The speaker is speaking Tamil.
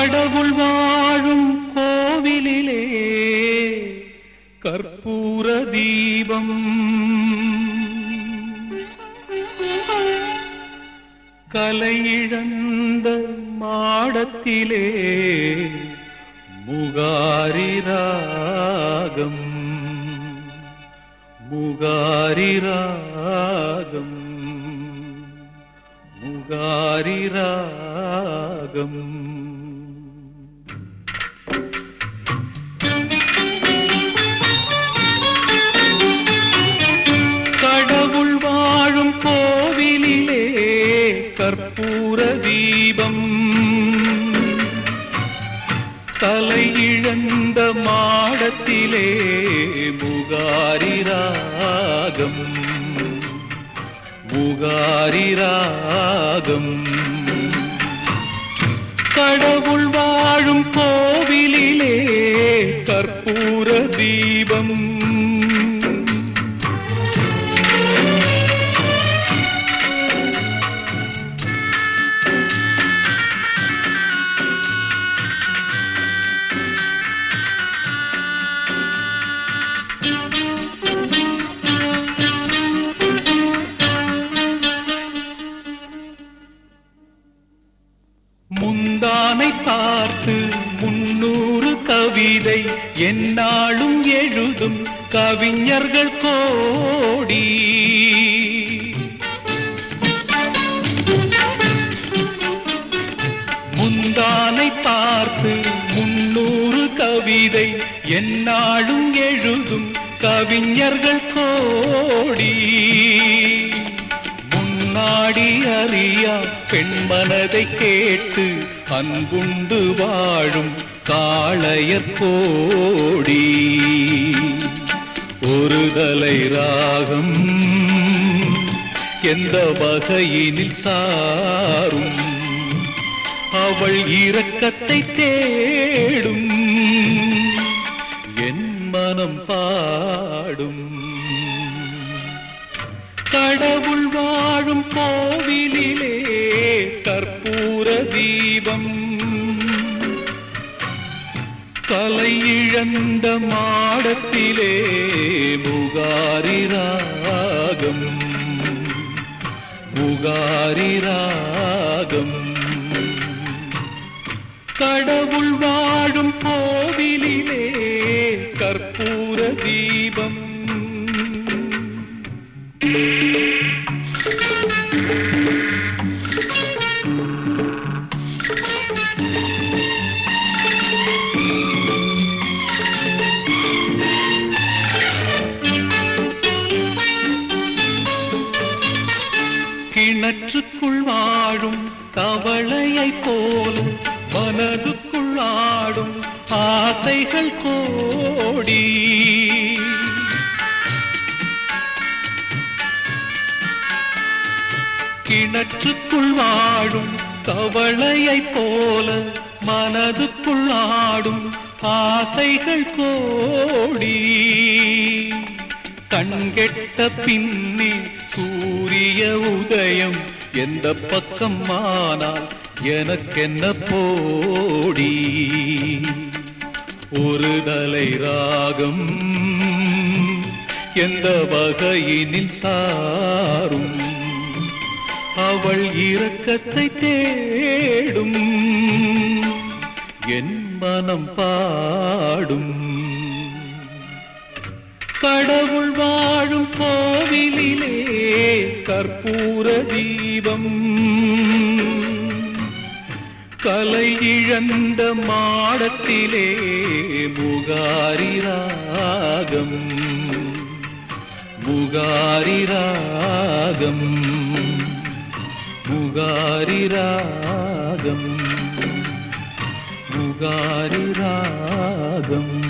கடவுள் வாழும் கோவிலிலே கற்பூர தீபம் கலையிழந்த மாடத்திலே முகாரி ராகம் தீபம். தலையிழந்த மாடத்திலே முகாரி ராகம். முகாரி ராகம். கடவுள் வாழும் கோவிலிலே கற்பூர தீபம். பார்த்து முன்னூறு கவிதை என்னாலும் எழுதும் கவிஞர்கள் கோடி. முந்தானை பார்த்து முன்னூறு கவிதை என்னாலும் எழுதும் கவிஞர்கள் கோடி. நாடி அறியா பெண் மனதை கேட்டு அன்புண்டு வாழும் காளையர் கோடி ஒரு தலை ராகம் எந்த வகையினில் தாரும்? அவள் இரக்கத்தை தேடும் என் மனம் பாடும் தீபம். கலையிழந்த மாடத்திலே புகாரி ராகம். புகாரி ராகம். கடவுள் வாழும் போ கிணற்றுக்குள் வாழும் கவளையைப் போலும் மனதுக்குள் ஆடும் ஆசைகள் கோடி. கிணற்றுக்குள் வாழும் கவளையைப் போல மனதுக்குள் ஆடும் ஆசைகள் கோடி. கண்கெட்ட பின்னே சூரிய உதயம் எந்த பக்கம் ஆனால் எனக்கென்ன போடி? ஒரு தலை ராகம் எந்த வகையினில் சாரும்? அவள் இரக்கத்தை தேடும். என் மனம் பாடும். கடவுள் வாழும் கோவிலிலே கற்பூர தீபம். கலை இழந்த மாடத்திலே முகாரி ராகம். முகாரி ராகம். முகாரி ராகம். முகாரி ராகம்.